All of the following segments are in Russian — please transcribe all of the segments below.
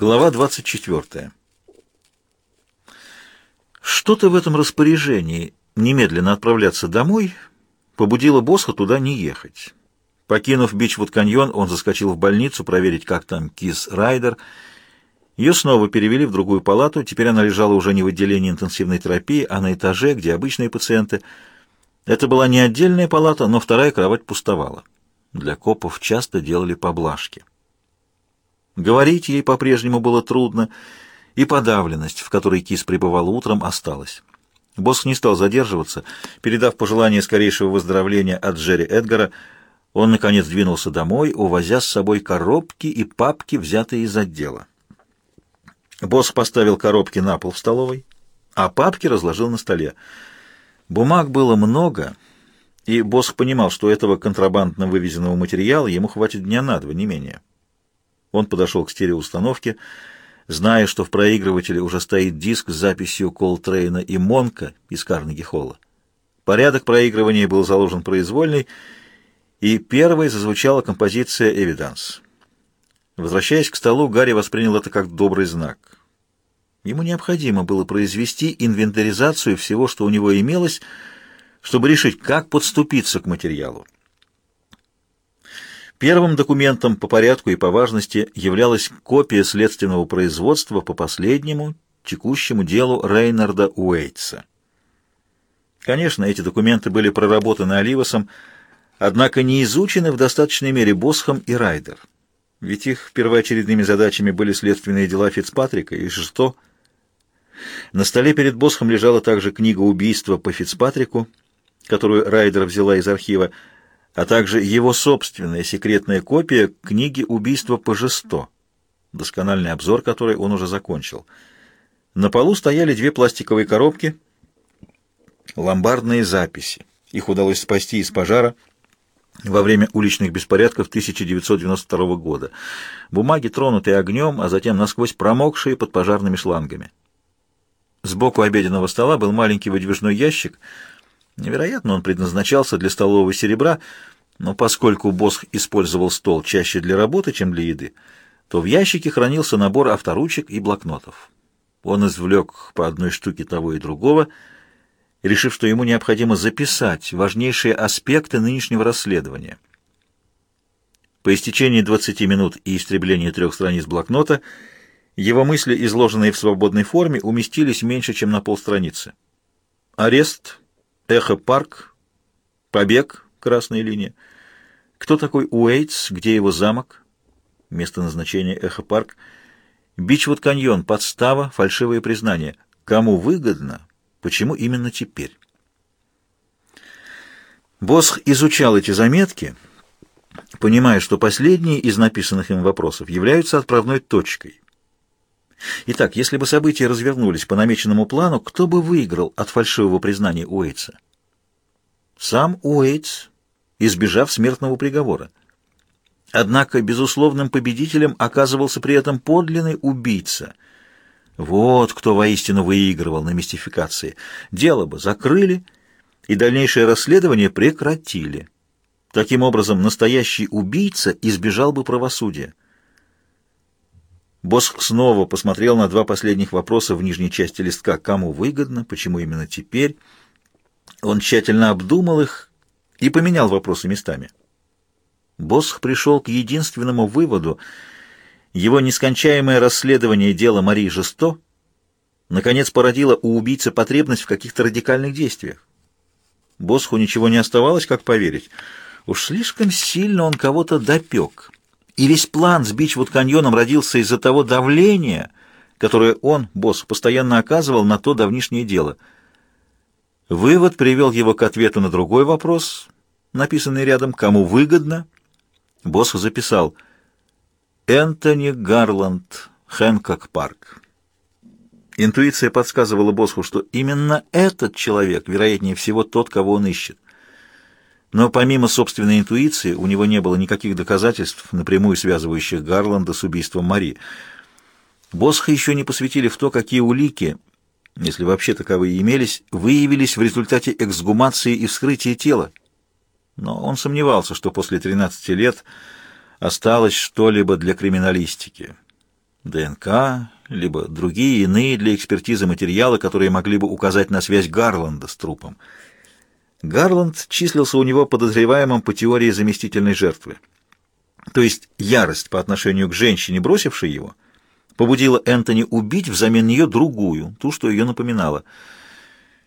Глава 24. Что-то в этом распоряжении немедленно отправляться домой побудило Босха туда не ехать. Покинув Бичвуд-каньон, он заскочил в больницу проверить, как там Кис Райдер. Ее снова перевели в другую палату. Теперь она лежала уже не в отделении интенсивной терапии, а на этаже, где обычные пациенты. Это была не отдельная палата, но вторая кровать пустовала. Для копов часто делали поблажки. Говорить ей по-прежнему было трудно, и подавленность, в которой Кис пребывал утром, осталась. Босс не стал задерживаться. Передав пожелание скорейшего выздоровления от Джерри Эдгара, он, наконец, двинулся домой, увозя с собой коробки и папки, взятые из отдела. Босс поставил коробки на пол в столовой, а папки разложил на столе. Бумаг было много, и Босс понимал, что этого контрабандно вывезенного материала ему хватит дня на два, не менее. Он подошел к стереоустановке, зная, что в проигрывателе уже стоит диск с записью Колтрейна и Монка из Карнеги-Холла. Порядок проигрывания был заложен произвольный, и первой зазвучала композиция «Эвиданс». Возвращаясь к столу, Гарри воспринял это как добрый знак. Ему необходимо было произвести инвентаризацию всего, что у него имелось, чтобы решить, как подступиться к материалу. Первым документом по порядку и по важности являлась копия следственного производства по последнему текущему делу Рейнарда Уэйтса. Конечно, эти документы были проработаны Оливасом, однако не изучены в достаточной мере Босхом и Райдер. Ведь их первоочередными задачами были следственные дела Фицпатрика и Жесто. На столе перед Босхом лежала также книга убийства по Фицпатрику, которую Райдер взяла из архива, а также его собственная секретная копия книги «Убийство по жесто», доскональный обзор которой он уже закончил. На полу стояли две пластиковые коробки, ломбардные записи. Их удалось спасти из пожара во время уличных беспорядков 1992 года. Бумаги, тронутые огнем, а затем насквозь промокшие под пожарными шлангами. Сбоку обеденного стола был маленький выдвижной ящик — Невероятно, он предназначался для столового серебра, но поскольку Босх использовал стол чаще для работы, чем для еды, то в ящике хранился набор авторучек и блокнотов. Он извлек по одной штуке того и другого, решив, что ему необходимо записать важнейшие аспекты нынешнего расследования. По истечении 20 минут и истреблении трех страниц блокнота его мысли, изложенные в свободной форме, уместились меньше, чем на полстраницы. Арест Эхо-парк, побег, красная линия. Кто такой Уэйтс, где его замок? Место назначения Эхо-парк. Бичвуд-каньон, подстава, фальшивые признания. Кому выгодно? Почему именно теперь? Босх изучал эти заметки, понимая, что последние из написанных им вопросов являются отправной точкой. Итак, если бы события развернулись по намеченному плану, кто бы выиграл от фальшивого признания Уэйтса? Сам Уэйтс, избежав смертного приговора. Однако безусловным победителем оказывался при этом подлинный убийца. Вот кто воистину выигрывал на мистификации. Дело бы закрыли, и дальнейшее расследование прекратили. Таким образом, настоящий убийца избежал бы правосудия. Босх снова посмотрел на два последних вопроса в нижней части листка. Кому выгодно? Почему именно теперь? Он тщательно обдумал их и поменял вопросы местами. Босх пришел к единственному выводу. Его нескончаемое расследование дела Марии Жесто наконец породило у убийцы потребность в каких-то радикальных действиях. Босху ничего не оставалось, как поверить. Уж слишком сильно он кого-то допек. И весь план с Бичвуд-каньоном родился из-за того давления, которое он, босс, постоянно оказывал на то давнишнее дело. Вывод привел его к ответу на другой вопрос, написанный рядом «Кому выгодно?» Босс записал «Энтони Гарланд, Хэнкок Парк». Интуиция подсказывала Босху, что именно этот человек, вероятнее всего, тот, кого он ищет. Но помимо собственной интуиции у него не было никаких доказательств, напрямую связывающих Гарланда с убийством Мари. Босха еще не посвятили в то, какие улики, если вообще таковые имелись, выявились в результате эксгумации и вскрытия тела. Но он сомневался, что после 13 лет осталось что-либо для криминалистики. ДНК, либо другие иные для экспертизы материалы, которые могли бы указать на связь Гарланда с трупом. Гарланд числился у него подозреваемым по теории заместительной жертвы. То есть ярость по отношению к женщине, бросившей его, побудила Энтони убить взамен нее другую, ту, что ее напоминала.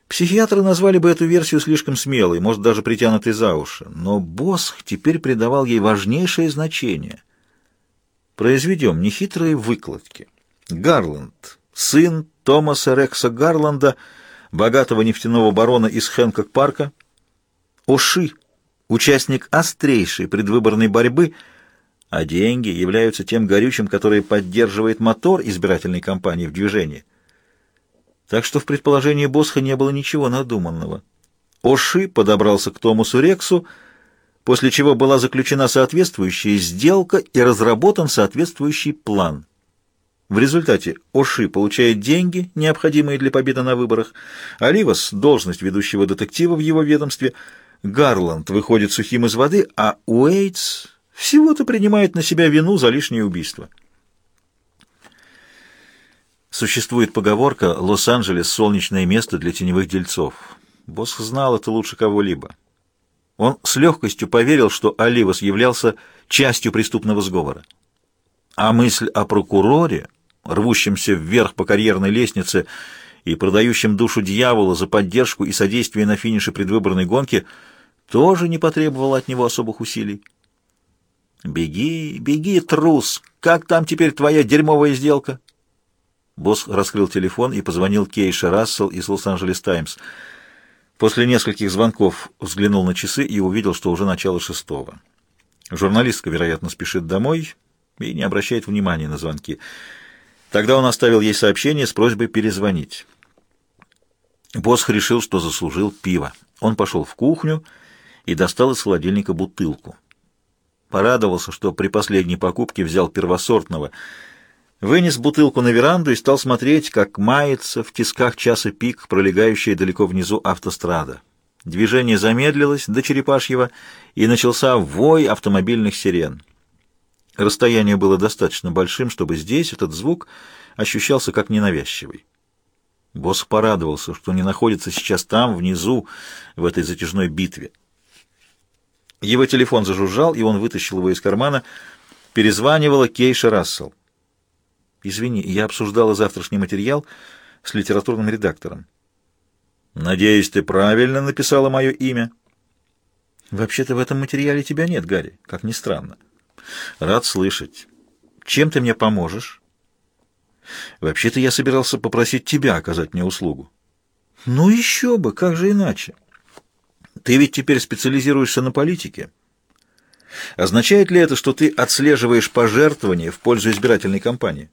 Психиатры назвали бы эту версию слишком смелой, может, даже притянутой за уши, но Босх теперь придавал ей важнейшее значение. Произведем нехитрые выкладки. Гарланд, сын Томаса Рекса Гарланда, богатого нефтяного барона из Хэнкок-парка, Оши, участник острейшей предвыборной борьбы, а деньги являются тем горючим, которое поддерживает мотор избирательной кампании в движении. Так что в предположении Босха не было ничего надуманного. Оши подобрался к Томасу Рексу, после чего была заключена соответствующая сделка и разработан соответствующий план. В результате Оши получает деньги, необходимые для победы на выборах, а Ливас — должность ведущего детектива в его ведомстве — Гарланд выходит сухим из воды, а Уэйтс всего-то принимает на себя вину за лишнее убийство. Существует поговорка «Лос-Анджелес – солнечное место для теневых дельцов». Босс знал это лучше кого-либо. Он с легкостью поверил, что Оливас являлся частью преступного сговора. А мысль о прокуроре, рвущемся вверх по карьерной лестнице и продающем душу дьявола за поддержку и содействие на финише предвыборной гонки – тоже не потребовало от него особых усилий. «Беги, беги, трус! Как там теперь твоя дерьмовая сделка?» Босс раскрыл телефон и позвонил Кейше Рассел из «Лос-Анджелес Таймс». После нескольких звонков взглянул на часы и увидел, что уже начало шестого. Журналистка, вероятно, спешит домой и не обращает внимания на звонки. Тогда он оставил ей сообщение с просьбой перезвонить. Босс решил, что заслужил пиво. Он пошел в кухню и достал из холодильника бутылку. Порадовался, что при последней покупке взял первосортного. Вынес бутылку на веранду и стал смотреть, как мается в тисках часа пик, пролегающая далеко внизу автострада. Движение замедлилось до Черепашьего, и начался вой автомобильных сирен. Расстояние было достаточно большим, чтобы здесь этот звук ощущался как ненавязчивый. Босс порадовался, что не находится сейчас там, внизу, в этой затяжной битве. Его телефон зажужжал, и он вытащил его из кармана. Перезванивала Кейша Рассел. «Извини, я обсуждала завтрашний материал с литературным редактором». «Надеюсь, ты правильно написала мое имя?» «Вообще-то в этом материале тебя нет, Гарри, как ни странно». «Рад слышать. Чем ты мне поможешь?» «Вообще-то я собирался попросить тебя оказать мне услугу». «Ну еще бы, как же иначе?» Ты ведь теперь специализируешься на политике. Означает ли это, что ты отслеживаешь пожертвования в пользу избирательной кампании?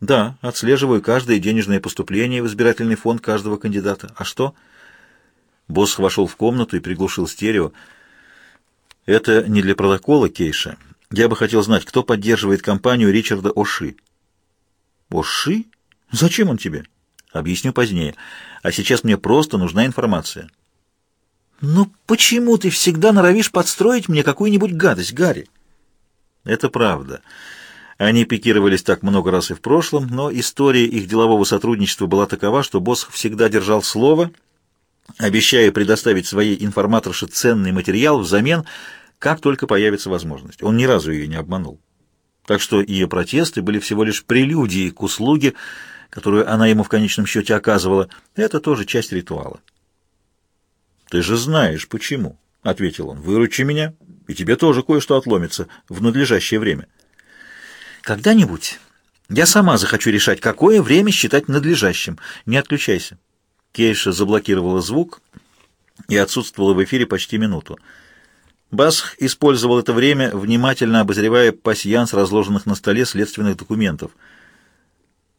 Да, отслеживаю каждое денежное поступление в избирательный фонд каждого кандидата. А что? Босс вошел в комнату и приглушил стерео. Это не для протокола, Кейша. Я бы хотел знать, кто поддерживает кампанию Ричарда Оши. Оши? Зачем он тебе? Объясню позднее. А сейчас мне просто нужна информация. «Ну почему ты всегда норовишь подстроить мне какую-нибудь гадость, Гарри?» «Это правда. Они пикировались так много раз и в прошлом, но история их делового сотрудничества была такова, что босс всегда держал слово, обещая предоставить своей информаторше ценный материал взамен, как только появится возможность. Он ни разу ее не обманул. Так что ее протесты были всего лишь прелюдией к услуге, которую она ему в конечном счете оказывала. Это тоже часть ритуала. «Ты же знаешь, почему», — ответил он. «Выручи меня, и тебе тоже кое-что отломится в надлежащее время». «Когда-нибудь я сама захочу решать, какое время считать надлежащим. Не отключайся». Кейша заблокировала звук и отсутствовала в эфире почти минуту. Басх использовал это время, внимательно обозревая пасьянс разложенных на столе следственных документов.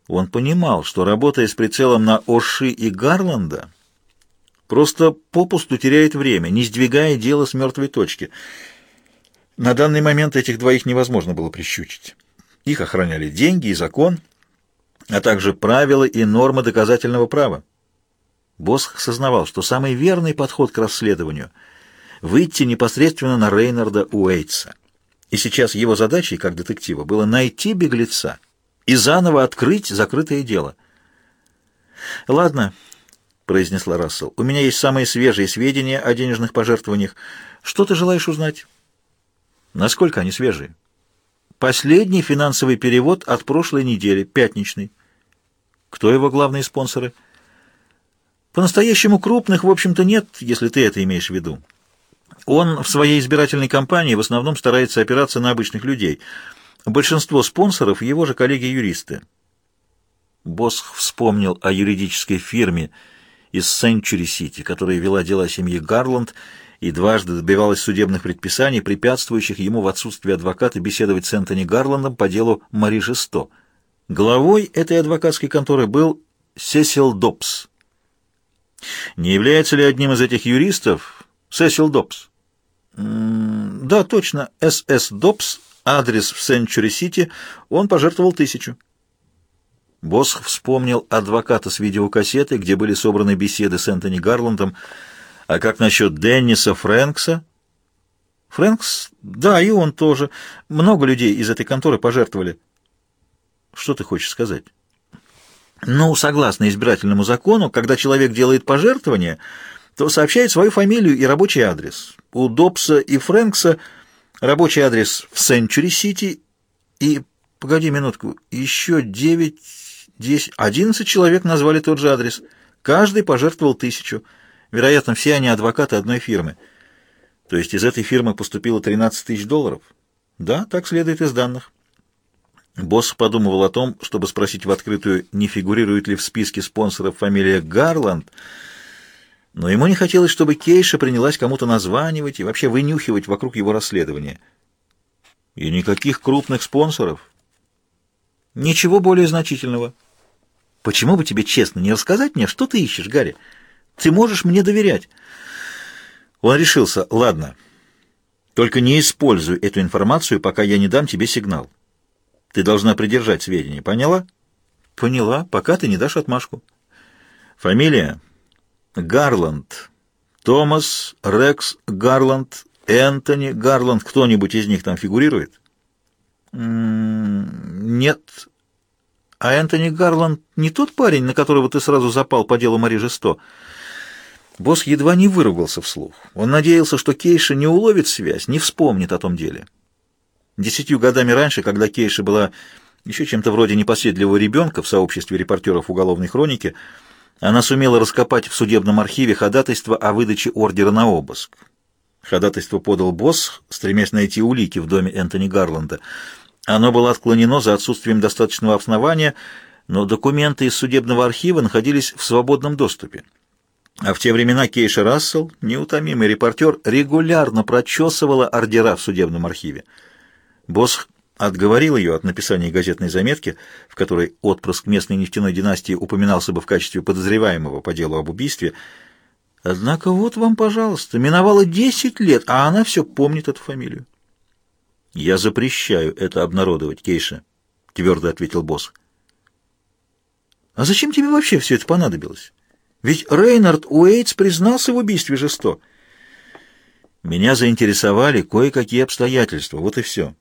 Он понимал, что, работая с прицелом на Оши и Гарланда, Просто попусту теряет время, не сдвигая дело с мертвой точки. На данный момент этих двоих невозможно было прищучить. Их охраняли деньги и закон, а также правила и нормы доказательного права. Босх сознавал, что самый верный подход к расследованию — выйти непосредственно на Рейнарда Уэйтса. И сейчас его задачей, как детектива, было найти беглеца — и заново открыть закрытое дело. «Ладно», — произнесла Рассел, — «у меня есть самые свежие сведения о денежных пожертвованиях. Что ты желаешь узнать?» «Насколько они свежие?» «Последний финансовый перевод от прошлой недели, пятничный». «Кто его главные спонсоры?» «По-настоящему крупных, в общем-то, нет, если ты это имеешь в виду. Он в своей избирательной кампании в основном старается опираться на обычных людей. Большинство спонсоров — его же коллеги-юристы». Босх вспомнил о юридической фирме из Сенчури-Сити, которая вела дела семьи Гарланд и дважды добивалась судебных предписаний, препятствующих ему в отсутствии адвоката беседовать с Энтони Гарландом по делу Мари Жесто. Главой этой адвокатской конторы был Сесил Добс. Не является ли одним из этих юристов Сесил Добс? Да, точно, С.С. Добс, адрес в Сенчури-Сити, он пожертвовал тысячу. Босх вспомнил адвоката с видеокассеты, где были собраны беседы с Энтони Гарландом. А как насчет Денниса Фрэнкса? Фрэнкс? Да, и он тоже. Много людей из этой конторы пожертвовали. Что ты хочешь сказать? Ну, согласно избирательному закону, когда человек делает пожертвование, то сообщает свою фамилию и рабочий адрес. У Добса и Фрэнкса рабочий адрес в Сенчури-Сити и... Погоди минутку, еще девять... Десять, одиннадцать человек назвали тот же адрес. Каждый пожертвовал тысячу. Вероятно, все они адвокаты одной фирмы. То есть из этой фирмы поступило 13 тысяч долларов? Да, так следует из данных. Босс подумывал о том, чтобы спросить в открытую, не фигурирует ли в списке спонсоров фамилия Гарланд, но ему не хотелось, чтобы Кейша принялась кому-то названивать и вообще вынюхивать вокруг его расследования. И никаких крупных спонсоров. Ничего более значительного. Почему бы тебе честно не рассказать мне, что ты ищешь, Гарри? Ты можешь мне доверять. Он решился, ладно, только не используй эту информацию, пока я не дам тебе сигнал. Ты должна придержать сведения, поняла? Поняла, пока ты не дашь отмашку. Фамилия? Гарланд. Томас, Рекс, Гарланд, Энтони, Гарланд. Кто-нибудь из них там фигурирует? М-м, нет, а Энтони Гарланд не тот парень, на которого ты сразу запал по делу Мари Жесто? Босс едва не выругался вслух. Он надеялся, что Кейша не уловит связь, не вспомнит о том деле. Десятью годами раньше, когда Кейша была еще чем-то вроде непоседливого ребенка в сообществе репортеров уголовной хроники, она сумела раскопать в судебном архиве ходатайство о выдаче ордера на обыск. Ходатайство подал босс, стремясь найти улики в доме Энтони Гарланда — оно было отклонено за отсутствием достаточного основания, но документы из судебного архива находились в свободном доступе. А в те времена Кейша Рассел, неутомимый репортер, регулярно прочесывала ордера в судебном архиве. Босх отговорил ее от написания газетной заметки, в которой отпрыск местной нефтяной династии упоминался бы в качестве подозреваемого по делу об убийстве. Однако вот вам, пожалуйста, миновало десять лет, а она все помнит эту фамилию. «Я запрещаю это обнародовать, Кейша», — твердо ответил босс. «А зачем тебе вообще все это понадобилось? Ведь Рейнард Уэйтс признался в убийстве Жесто». «Меня заинтересовали кое-какие обстоятельства, вот и все.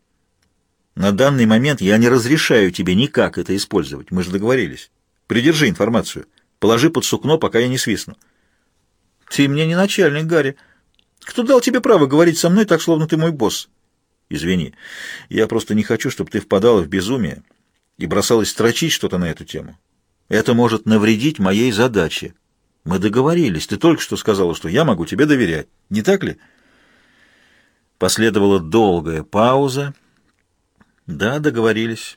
На данный момент я не разрешаю тебе никак это использовать, мы же договорились. Придержи информацию, положи под сукно, пока я не свистну». «Ты мне не начальник, Гарри. Кто дал тебе право говорить со мной так, словно ты мой босс?» Извини, я просто не хочу, чтобы ты впадала в безумие и бросалась строчить что-то на эту тему. Это может навредить моей задаче. Мы договорились. Ты только что сказала, что я могу тебе доверять. Не так ли? Последовала долгая пауза. Да, договорились.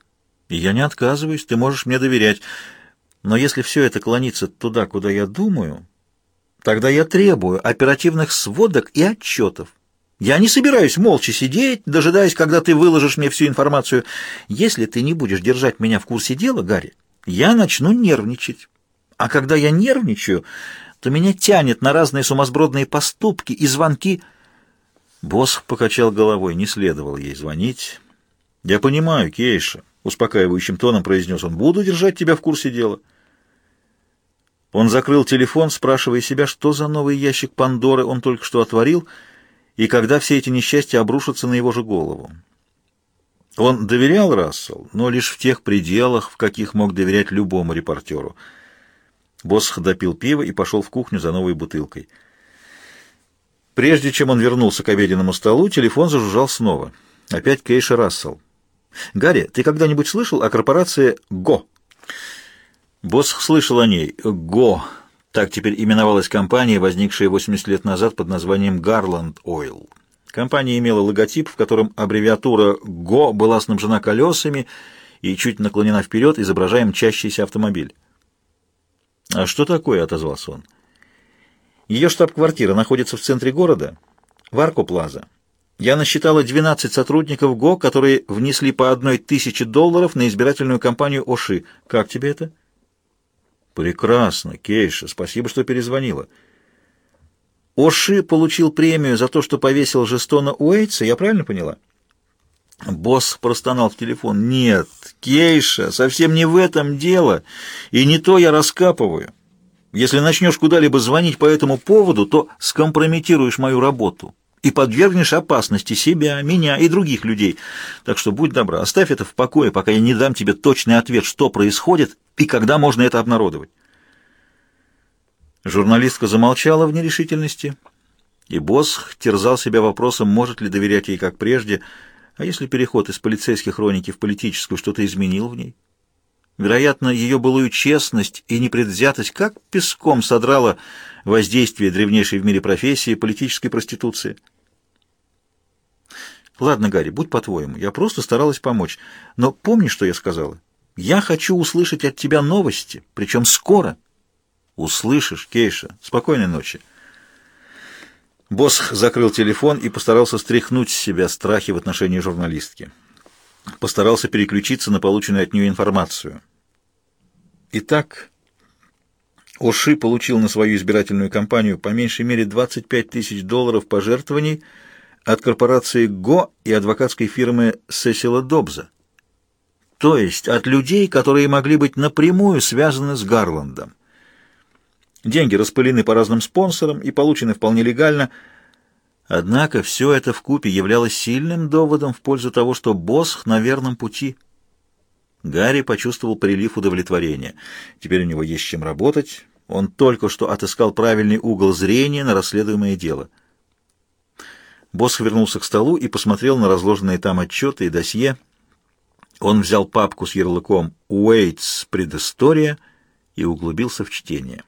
И я не отказываюсь. Ты можешь мне доверять. Но если все это клонится туда, куда я думаю, тогда я требую оперативных сводок и отчетов. Я не собираюсь молча сидеть, дожидаясь, когда ты выложишь мне всю информацию. Если ты не будешь держать меня в курсе дела, Гарри, я начну нервничать. А когда я нервничаю, то меня тянет на разные сумасбродные поступки и звонки. Босс покачал головой, не следовало ей звонить. «Я понимаю, Кейша», — успокаивающим тоном произнес он, — «буду держать тебя в курсе дела». Он закрыл телефон, спрашивая себя, что за новый ящик Пандоры он только что отворил — и когда все эти несчастья обрушатся на его же голову. Он доверял Рассел, но лишь в тех пределах, в каких мог доверять любому репортеру. Босх допил пиво и пошел в кухню за новой бутылкой. Прежде чем он вернулся к обеденному столу, телефон зажужжал снова. Опять Кейша Рассел. «Гарри, ты когда-нибудь слышал о корпорации ГО?» Босх слышал о ней. ГО. Так теперь именовалась компания, возникшая 80 лет назад под названием Garland Oil. Компания имела логотип, в котором аббревиатура ГО была снабжена колесами и чуть наклонена вперед, изображая мчащийся автомобиль. «А что такое?» — отозвался он. Ее штаб-квартира находится в центре города, в Арко-Плаза. Я насчитала 12 сотрудников ГО, которые внесли по одной тысяче долларов на избирательную кампанию ОШИ. Как тебе это? Прекрасно, Кейша, спасибо, что перезвонила. Оши получил премию за то, что повесил Жестона Уэйтса, я правильно поняла? Босс простонал в телефон. «Нет, Кейша, совсем не в этом дело, и не то я раскапываю. Если начнешь куда-либо звонить по этому поводу, то скомпрометируешь мою работу и подвергнешь опасности себя, меня и других людей. Так что будь добра, оставь это в покое, пока я не дам тебе точный ответ, что происходит и когда можно это обнародовать». Журналистка замолчала в нерешительности, и босс терзал себя вопросом, может ли доверять ей как прежде, а если переход из полицейской хроники в политическую что-то изменил в ней? Вероятно, ее былую честность и непредвзятость как песком содрала воздействие древнейшей в мире профессии политической проституции. Ладно, Гарри, будь по-твоему, я просто старалась помочь. Но помни, что я сказала? Я хочу услышать от тебя новости, причем скоро. Услышишь, Кейша. Спокойной ночи. Босс закрыл телефон и постарался стряхнуть с себя страхи в отношении журналистки. Постарался переключиться на полученную от нее информацию. Итак, Оши получил на свою избирательную кампанию по меньшей мере 25 тысяч долларов пожертвований от корпорации ГО и адвокатской фирмы Сесила Добза. То есть от людей, которые могли быть напрямую связаны с Гарландом. Деньги распылены по разным спонсорам и получены вполне легально. Однако все это вкупе являлось сильным доводом в пользу того, что Босх на верном пути. Гарри почувствовал прилив удовлетворения. Теперь у него есть чем работать. Он только что отыскал правильный угол зрения на расследуемое дело. Босх вернулся к столу и посмотрел на разложенные там отчеты и досье. Он взял папку с ярлыком «Уэйтс. Предыстория» и углубился в чтение.